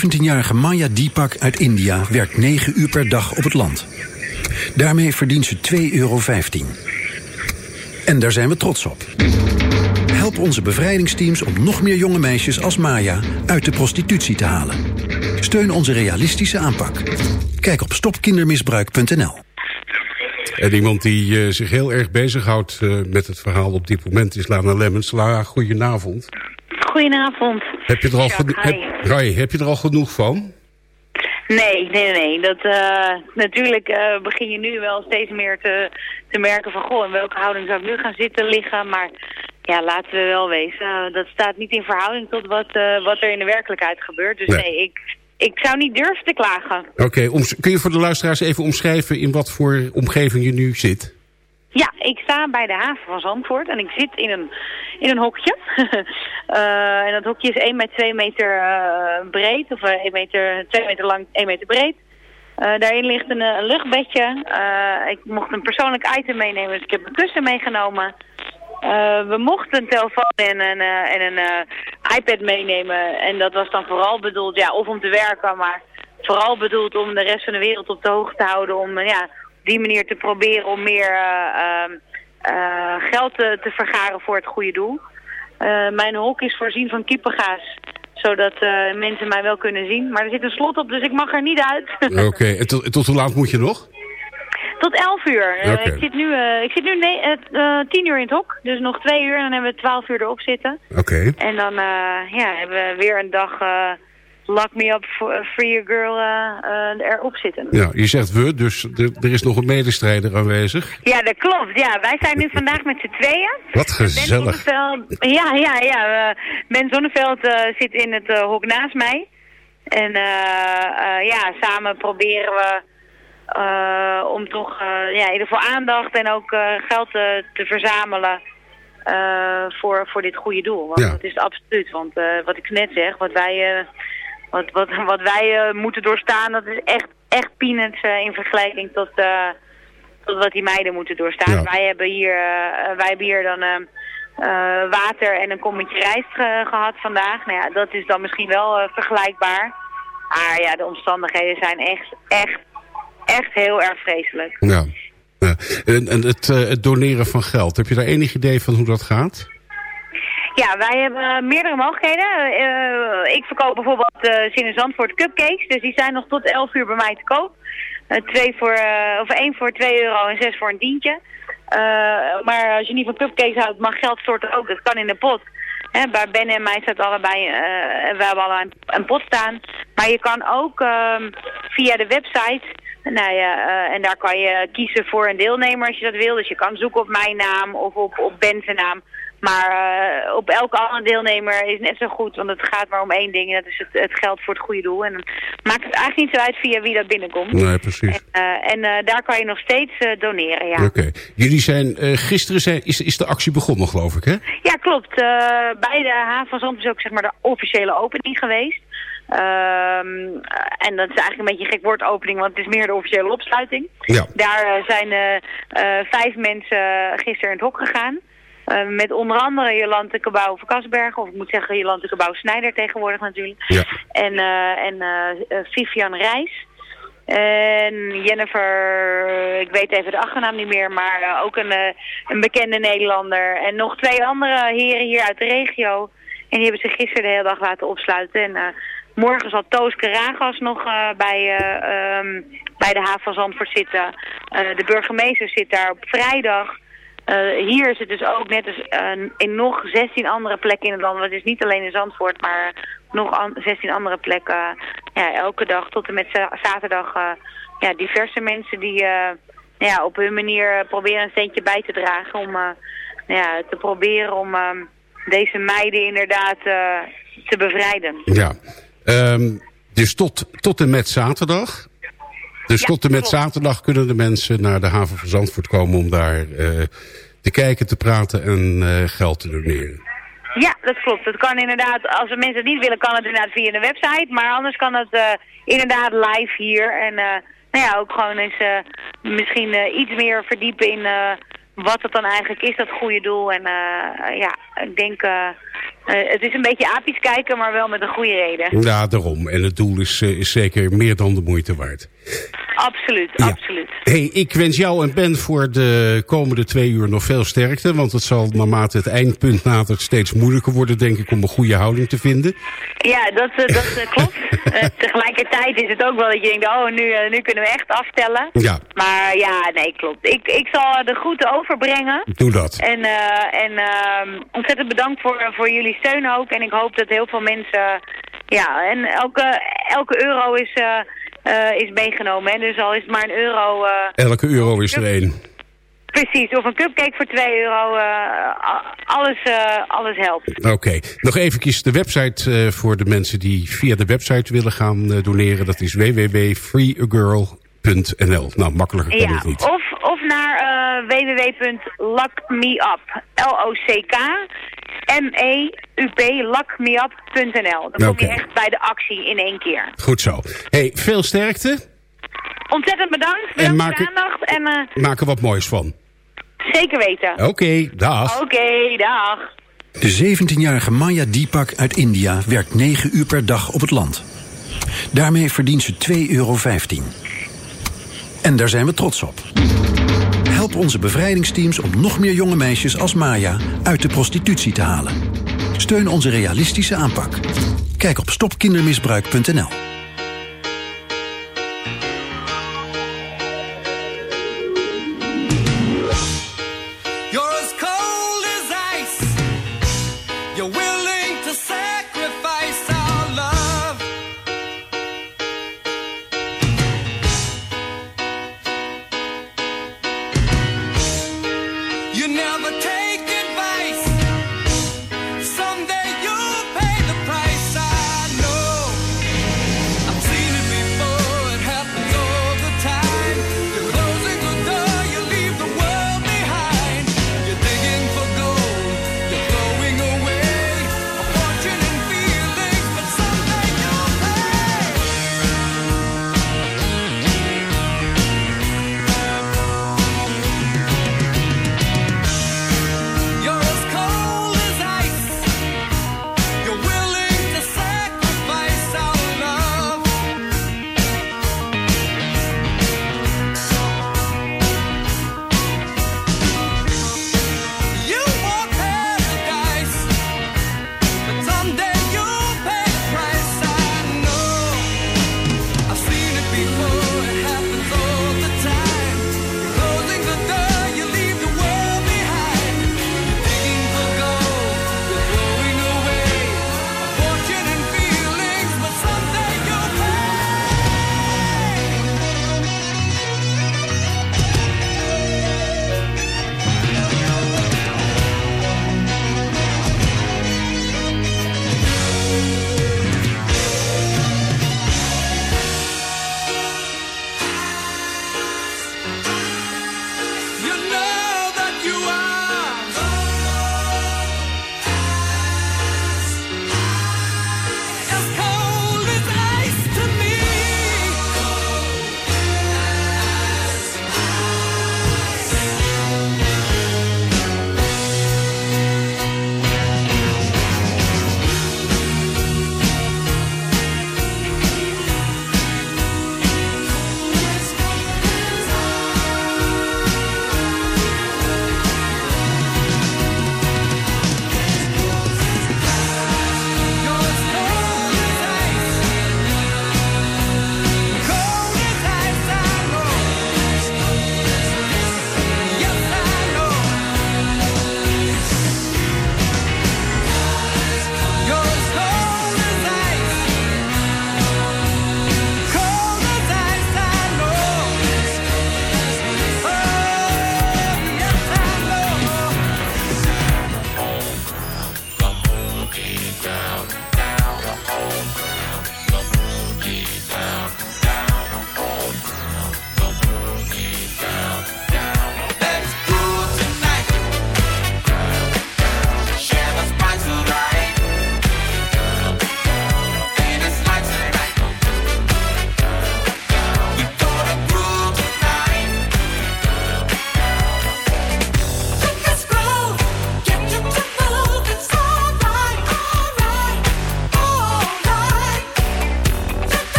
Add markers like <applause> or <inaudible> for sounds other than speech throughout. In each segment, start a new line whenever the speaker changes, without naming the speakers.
17-jarige Maya Deepak uit India werkt 9 uur per dag op het land. Daarmee verdient ze 2,15 euro. En daar zijn we trots op. Help onze bevrijdingsteams om nog meer jonge meisjes als Maya uit de prostitutie te halen. Steun onze realistische aanpak. Kijk op stopkindermisbruik.nl.
En iemand die uh, zich heel erg bezighoudt uh, met het verhaal op dit moment is Lana Lemmens. Lana, goedenavond.
Goedenavond.
Heb je er al, heb, Rai, heb je er al genoeg van?
Nee, nee, nee. Dat, uh, natuurlijk uh, begin je nu wel steeds meer te, te merken van... goh, in welke houding zou ik nu gaan zitten, liggen. Maar ja, laten we wel wezen. Uh, dat staat niet in verhouding tot wat, wat er in de werkelijkheid gebeurt. Dus nee, nee ik, ik zou niet durven te klagen.
Oké, okay, kun je voor de luisteraars even omschrijven... in wat voor omgeving je nu zit?
Ja, ik sta bij de haven van Zandvoort en ik zit in een, in een hokje. uh, <laughs> en dat hokje is 1 bij 2 meter uh, breed, of 1 meter, 2 meter lang, 1 meter breed. Daarin ligt een, een luchtbedje. ik mocht een persoonlijk item meenemen, dus ik heb een kussen meegenomen. we mochten een telefoon en een, en een iPad meenemen. En dat was dan vooral bedoeld, ja, of om te werken, maar vooral bedoeld om de rest van de wereld op de hoogte te houden. Om, ja, die manier te proberen om meer uh, uh, geld te, te, vergaren voor het goede doel. Uh, mijn hok is voorzien van kippengaas, zodat mensen mij wel kunnen zien. Maar er zit een slot op, dus ik mag er niet uit. <laughs>
Oké, en tot, tot, hoe laat moet je nog?
Tot 11 uur. Okay. ik zit nu, ik zit nu 10 uur in het hok, dus nog twee uur en dan hebben we 12 uur erop zitten.
Oké.
En dan ja, hebben we weer een dag Lock Me Up, Free Your Girl uh, uh, erop zitten.
Ja, je zegt we, dus er is nog een medestrijder aanwezig.
Ja, dat klopt. Ja, wij zijn nu vandaag met z'n tweeën.
Wat gezellig.
ja, ja, ja. ben Zonneveld zit in het hok naast mij. En ja, samen proberen we om toch ja, in ieder geval aandacht en ook geld te, te verzamelen... voor, voor dit goede doel. Want ja. dat is absoluut. Want wat ik net zeg, wat wij wat, wat, wat wij uh, moeten doorstaan, dat is echt, echt peanuts uh, in vergelijking tot, uh, tot wat die meiden moeten doorstaan. Ja. Wij, hebben hier, wij hebben hier dan water en een kommetje rijst gehad vandaag. Nou ja, dat is dan misschien wel vergelijkbaar. Maar ja, de omstandigheden zijn echt, echt, echt heel erg vreselijk.
Ja. ja. En, en het, het doneren van geld, heb je daar enig idee van hoe dat gaat?
Ja, wij hebben meerdere mogelijkheden. Uh, ik verkoop bijvoorbeeld uh, Zin Zandvoort cupcakes. Dus die zijn nog tot 11 uur bij mij te koop. Uh, twee voor, of één voor 2 euro en zes voor een tientje. maar als je niet van cupcakes houdt, mag geld storten ook. Dat kan in de pot. Hè, bij Ben en mij staat allebei, we hebben allebei een, een, pot staan. Maar je kan ook ehm, via de website... Nou ja, en daar kan je kiezen voor een deelnemer als je dat wil. Dus je kan zoeken op mijn naam of op, op Ben's naam. Maar uh, op elke andere deelnemer is net zo goed, want het gaat maar om één ding. En dat is het, het geld voor het goede doel. En dan maakt het eigenlijk niet zo uit via wie dat binnenkomt.
Nee, precies.
En, uh, en uh, daar kan je nog steeds doneren, ja.
Oké. Okay. Jullie zijn, gisteren zijn, is, is de actie begonnen, geloof ik, hè?
Ja, klopt. bij de haven van Zand is ook zeg maar de officiële opening geweest. Um, en dat is eigenlijk een beetje een gek woord opening, want het is meer de officiële opsluiting.
Ja.
Daar zijn vijf mensen gisteren in het hok gegaan. Uh, met onder andere Jolante Cabau van Kasbergen, of ik moet zeggen Jolante Cabau Snijder tegenwoordig natuurlijk.
Ja.
En, uh, en uh, Vivian Reis. En Jennifer, ik weet even de achternaam niet meer, maar ook een, een bekende Nederlander. En nog twee andere heren hier uit de regio. En die hebben zich gisteren de hele dag laten opsluiten. En morgen zal Toos Karagas nog bij, um, bij de haven van Zandvoort zitten. de burgemeester zit daar op vrijdag. Uh, hier is het dus ook net als uh, in nog 16 andere plekken in het land. Is niet alleen in Zandvoort, maar nog an 16 andere plekken. ja, elke dag tot en met zaterdag ja, diverse mensen die ja, op hun manier proberen een steentje bij te dragen. Om ja, te proberen om deze meiden inderdaad te bevrijden.
Ja, um, dus tot, tot en met zaterdag. Dus
Ja,
tot en met
klopt.
zaterdag kunnen de mensen naar de haven van Zandvoort komen... om daar eh, te kijken, te praten en eh, geld te doneren.
Ja, dat klopt. Het kan inderdaad, als de mensen het niet willen, kan het inderdaad via de website. Maar anders kan het eh, inderdaad live hier. En nou ja, ook gewoon eens misschien iets meer verdiepen in wat het dan eigenlijk is, dat goede doel. En eh, ja, ik denk, eh, eh, het is een beetje apisch kijken, maar wel met een goede reden.
Ja, daarom. En het doel is, eh, is zeker meer dan de moeite waard.
Absoluut,
Ja.
absoluut.
Hey, ik wens jou en Ben voor de komende twee uur nog veel sterkte. Want het zal naarmate het eindpunt nadert steeds moeilijker worden, denk ik, om een goede houding te vinden.
Ja, dat, eh, dat eh, klopt. <laughs> Eh, tegelijkertijd is het ook wel dat je denkt, oh, nu, eh, nu kunnen we echt aftellen.
Ja,
Maar ja, nee, klopt. Ik, ik zal de groeten overbrengen.
doe dat.
En, eh, en ehm, ontzettend bedankt voor, voor jullie steun ook. En ik hoop dat heel veel mensen... Ja, en elke, elke euro is, eh, is meegenomen. Hè? Dus al is het maar een euro...
Elke euro is er één.
Precies, of een cupcake voor 2 euro. eh, alles, eh, alles helpt.
Oké, nog eventjes de website eh, voor de mensen die via de website willen gaan doneren. Dat is www.freeagirl.nl. Nou, makkelijker kan
Ja,
het niet.
of, of naar uh, www.lockmeup. L-O-C-K M-E-U-P lockmeup.nl. Dan kom je echt bij de actie in één keer.
Goed zo. Hey, veel sterkte.
Ontzettend bedankt. Bedankt
maak
voor de aandacht. En
Maak er wat moois van.
Zeker weten.
Oké, dag.
Oké, dag.
De 17-jarige Maya Deepak uit India werkt 9 uur per dag op het land. Daarmee verdient ze 2,15 euro. En daar zijn we trots op. Help onze bevrijdingsteams om nog meer jonge meisjes als Maya uit de prostitutie te halen. Steun onze realistische aanpak. Kijk op stopkindermisbruik.nl.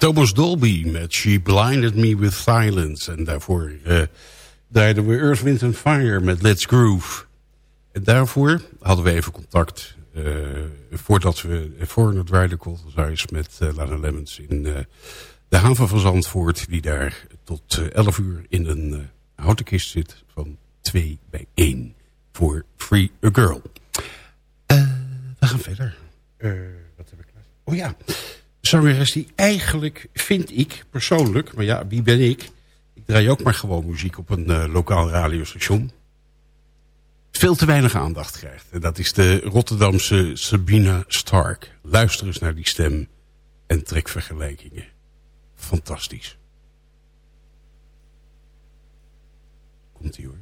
Thomas Dolby met She Blinded Me With Silence. En daarvoor uh, draaiden we Earth, Wind and Fire met Let's Groove. En daarvoor hadden we even contact... Uh, voordat we voor het Rider Coulter's met uh, Lana Lemmens... in de haven van Zandvoort... die daar tot 11 uur in een houten kist zit... van 2 bij 1 voor Free a Girl. we gaan verder. wat heb ik klaar? Oh ja zangeres die eigenlijk, vind ik persoonlijk... maar ja, wie ben ik? Ik draai ook maar gewoon muziek op een uh, lokaal radiostation. Veel te weinig aandacht krijgt. En dat is de Rotterdamse Sabina Stark. Luister eens naar die stem en trek vergelijkingen. Fantastisch. Komt-ie hoor.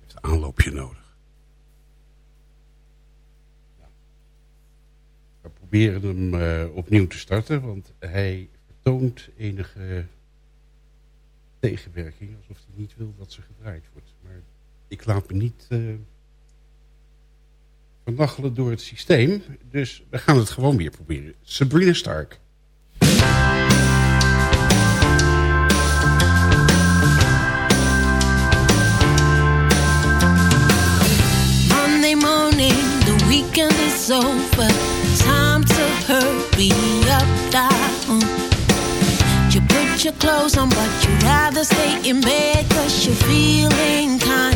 Heeft een aanloopje nodig. Proberen hem uh, opnieuw te starten. Want hij vertoont enige tegenwerking. Alsof hij niet wil dat ze gedraaid wordt. Maar ik laat me niet uh, vernachelen door het systeem. Dus we gaan het gewoon weer proberen. Sabrina Stark.
Monday morning, the weekend is over. Put your clothes on, but you'd rather stay in bed cause you're feeling kinda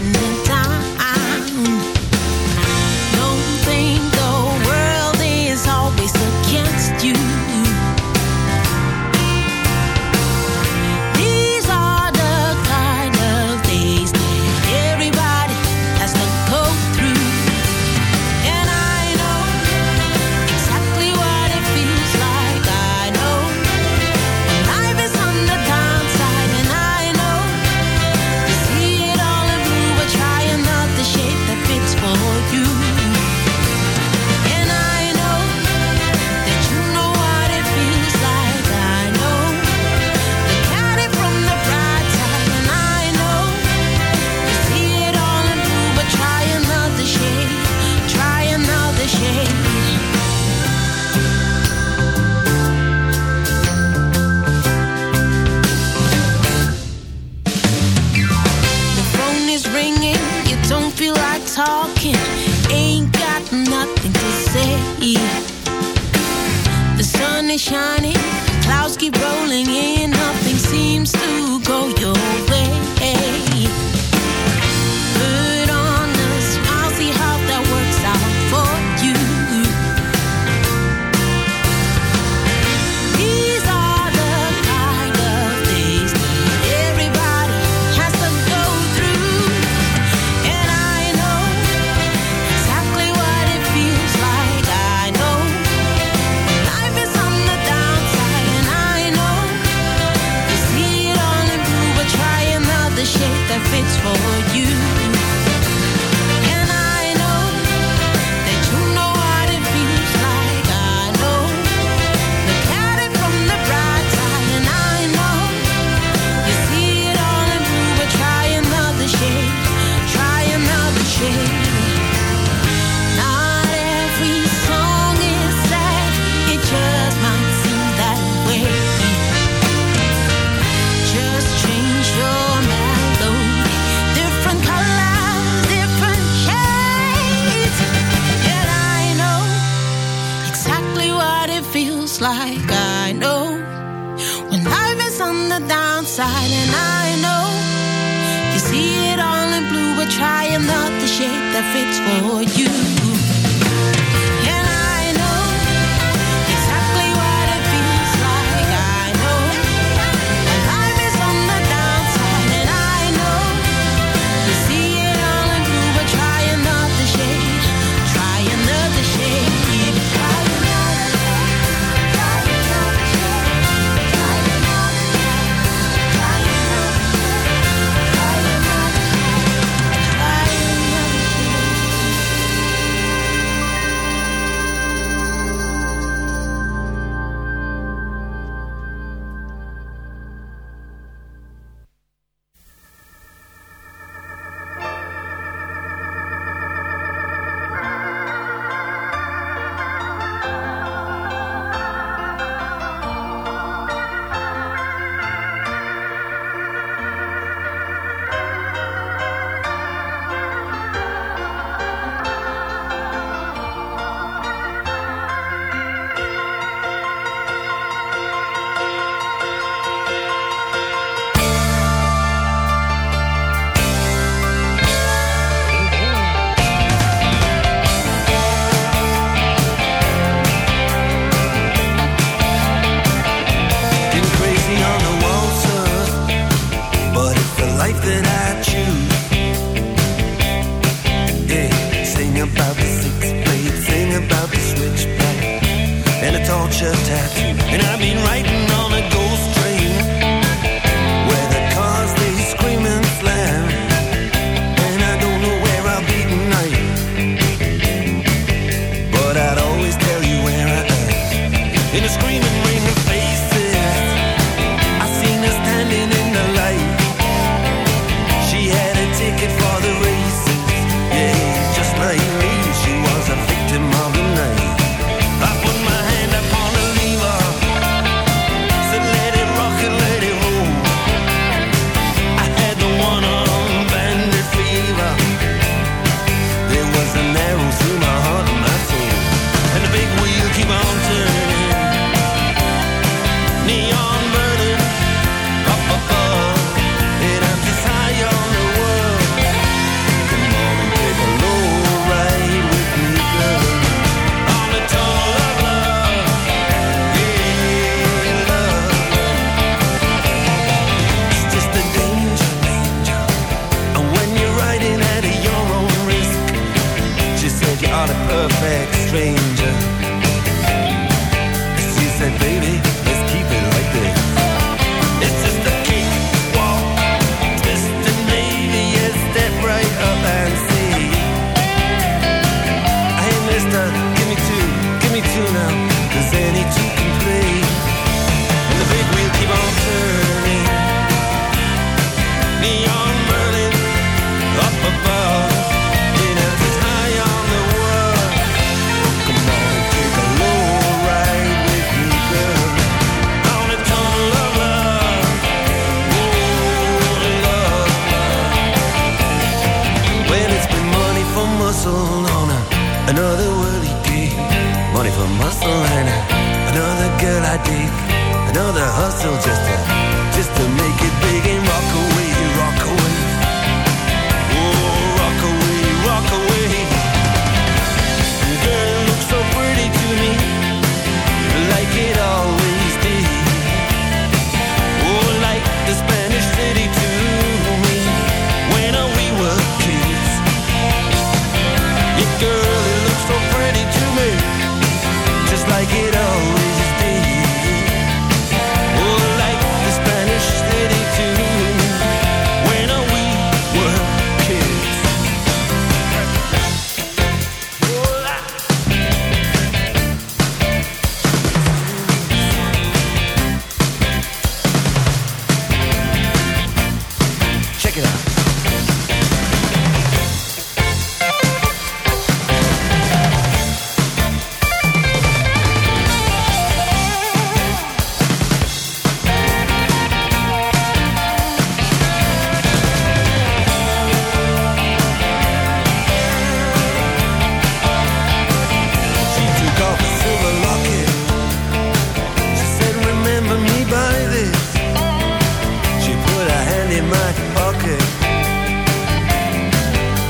in
my pocket.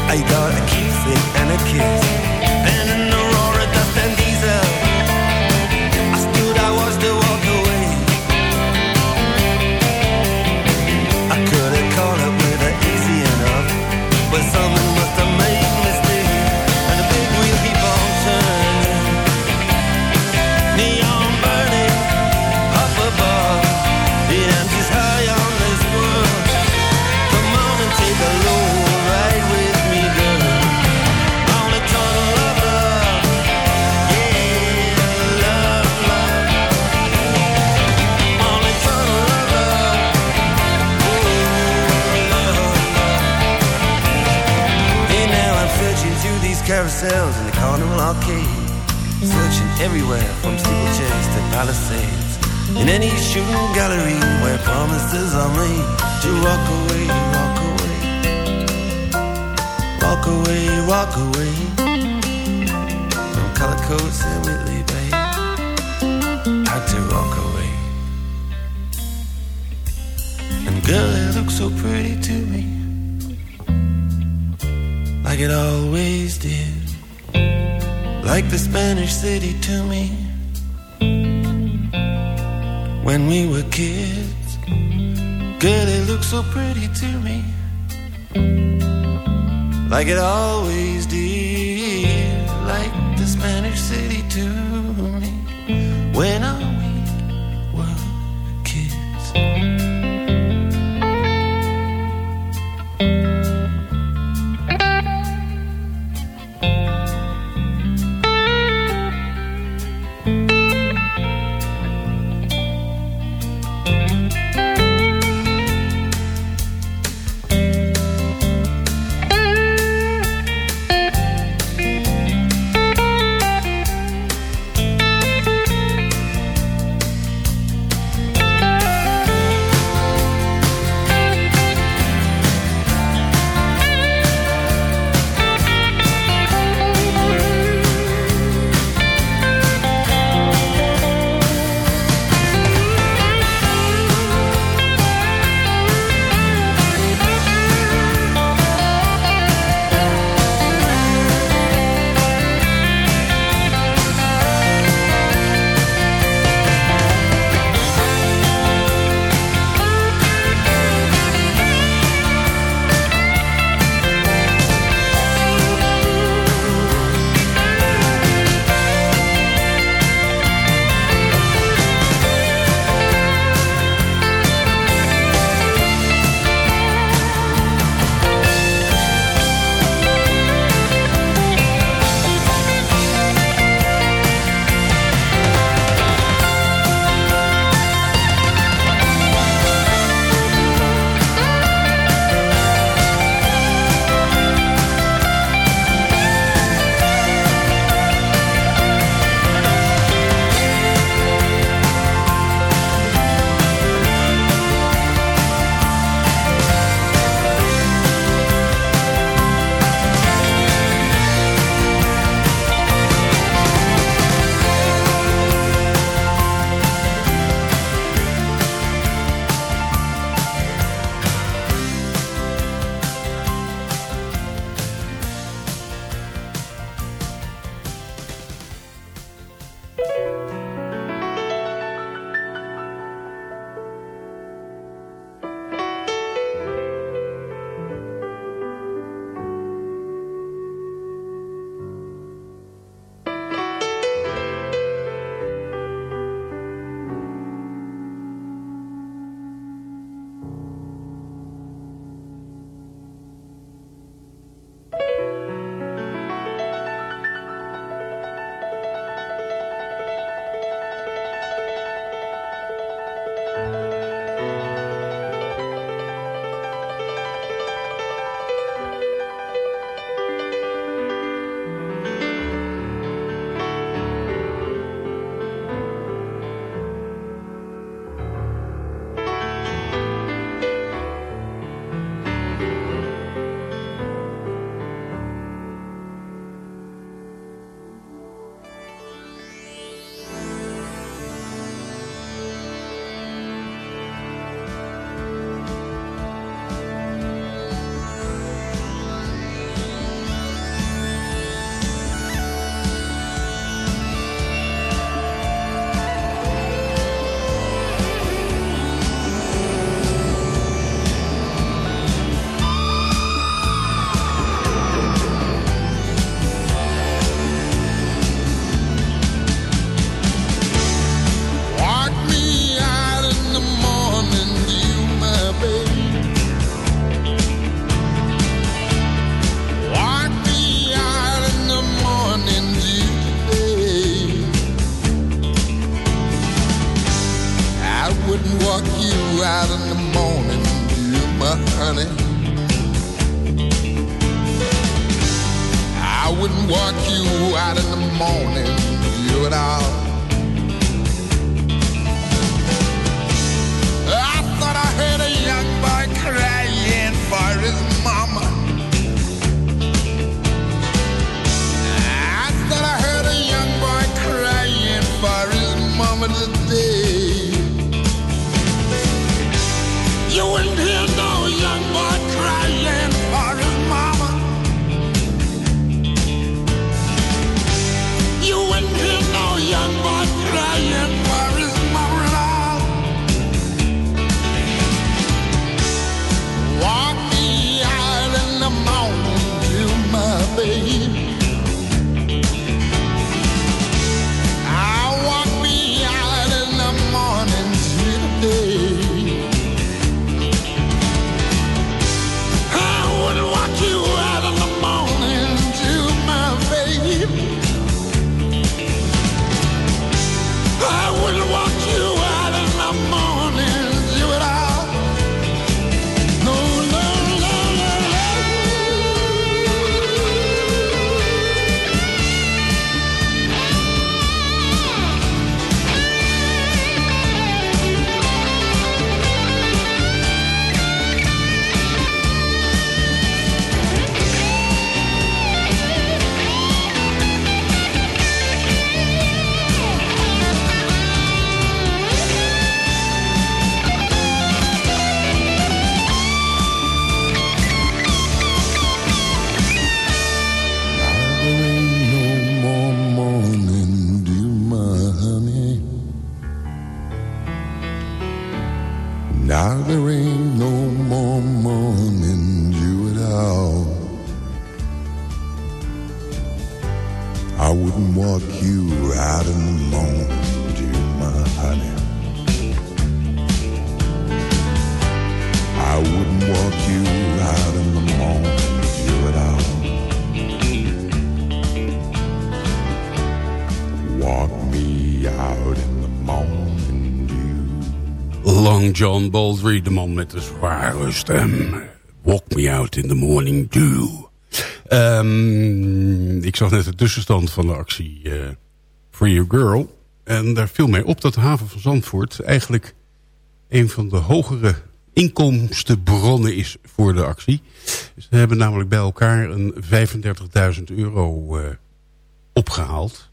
I got a key thing and a kiss. hotels and the carnival arcade. Searching everywhere from steeplechase to palisades. In any shooting gallery where promises are made to walk away, walk away. Walk away, walk away. From color coats and Whitley Bay. Had to walk away. And girl, it looked so pretty to me. Like it always did like the Spanish city to me. When we were kids. Girl, it looked so pretty to me, like it always did, like the Spanish city to me. When
I out in the morning, you my honey. I wouldn't walk you out in the morning, you at all.
John Baldry, de man met de zware stem. Walk me out in the morning dew. Ehm, ik zag net de tussenstand van de actie eh Free Your Girl. En daar viel mij op dat de haven van Zandvoort eigenlijk een van de hogere inkomstenbronnen is voor de actie. Ze hebben namelijk bij elkaar een 35.000 euro eh, opgehaald.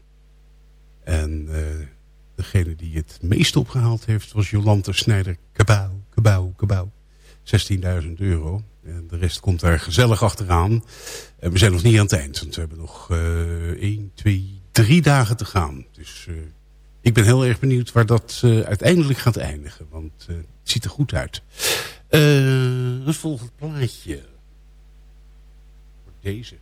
En eh, degene die het meest opgehaald heeft was Jolante Snijder. Kabouw, kabouw, kabouw. 16.000 euro. En de rest komt daar gezellig achteraan. En we zijn nog niet aan het eind. Want we hebben nog eh 1, 2, 3 dagen te gaan. Dus eh, ik ben heel erg benieuwd waar dat eh, uiteindelijk gaat eindigen. Want eh, het ziet er goed uit. Het volgende plaatje. Wordt Deze.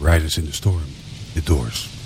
Riders in the Storm. The Doors.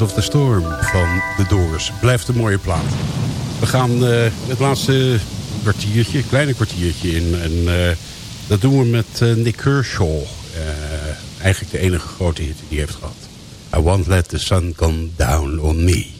Of the Storm van The Doors. Blijft een mooie plaat. We gaan eh, het laatste kwartiertje, kleine kwartiertje in. En eh, dat doen we met eh, Nick Kershaw. Eigenlijk de enige grote hit die hij heeft gehad. I won't let the sun come down on me.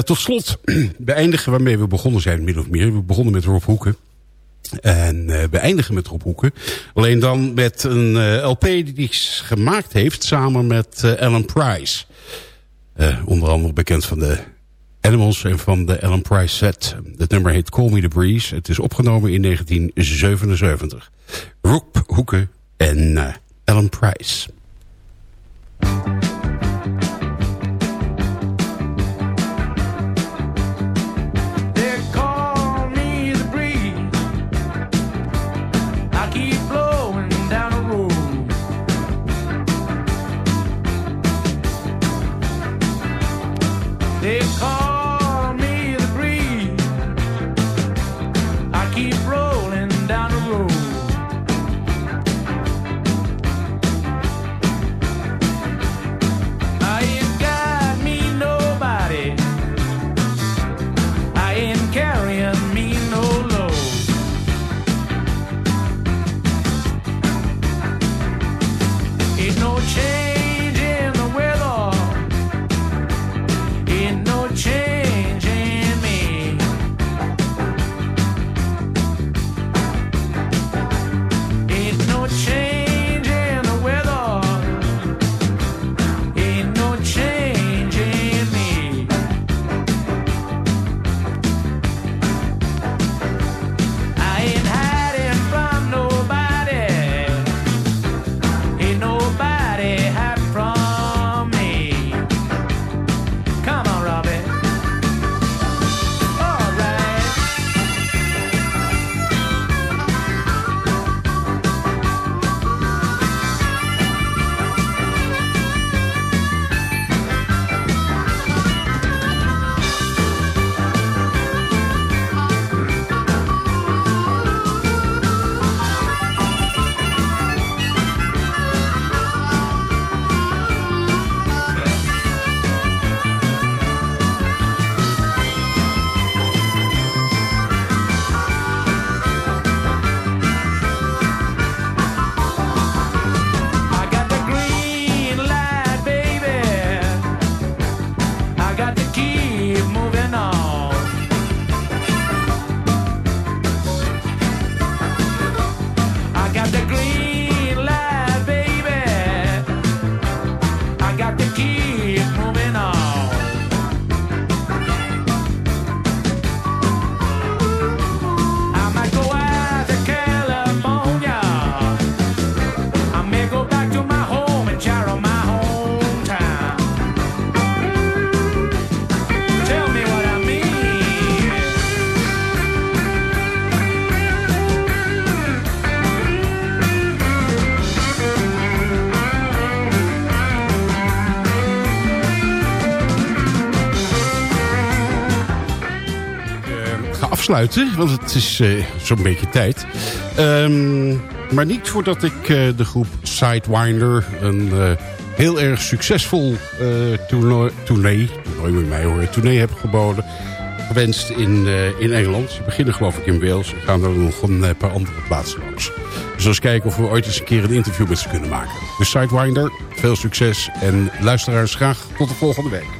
Eh, tot slot <clears throat> beëindigen waarmee we begonnen zijn, min of meer. We begonnen met Rob Hoeken. En uh, beëindigen met Rob Hoeken. Alleen dan met een eh, LP die hij gemaakt heeft samen met Alan Price. onder andere bekend van de Animals en van de Alan Price set. Het nummer heet Call Me The Breeze. Het is opgenomen in 1977. Rob Hoeken en Alan Price. Afsluiten, want het is eh, zo'n beetje tijd. Ehm, maar niet voordat ik eh, de groep Sidewinder... een eh, heel erg succesvol toernooi, tournee, toernooi moet je mij horen, tournee heb geboden... gewenst in, in Engeland. Ze beginnen geloof ik in Wales en gaan er nog een paar andere plaatsen langs. Dus eens kijken of we ooit eens een keer een interview met ze kunnen maken. Dus Sidewinder, veel succes en luisteraars graag tot de volgende week.